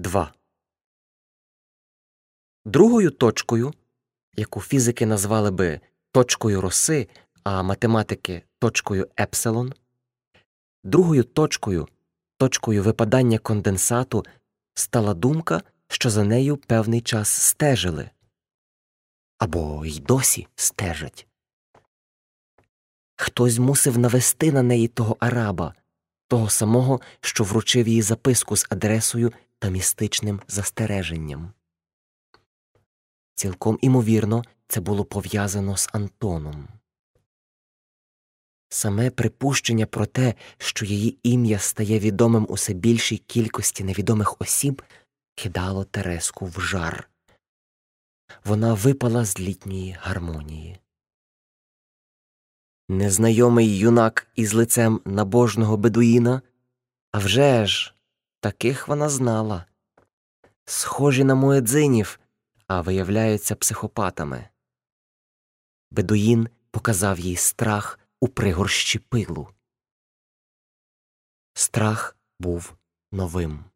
2. Другою точкою, яку фізики назвали би точкою роси, а математики точкою епсилон, другою точкою, точкою випадання конденсату стала думка, що за нею певний час стежили або й досі стежать. Хтось мусив навести на неї того араба, того самого, що вручив їй записку з адресою та містичним застереженням. Цілком імовірно, це було пов'язано з Антоном. Саме припущення про те, що її ім'я стає відомим усе більшій кількості невідомих осіб, кидало Тереску в жар. Вона випала з літньої гармонії. Незнайомий юнак із лицем набожного бедуїна, а вже ж, таких вона знала, схожі на муедзинів, а виявляються психопатами. Бедуїн показав їй страх у пригорщі пилу. Страх був новим.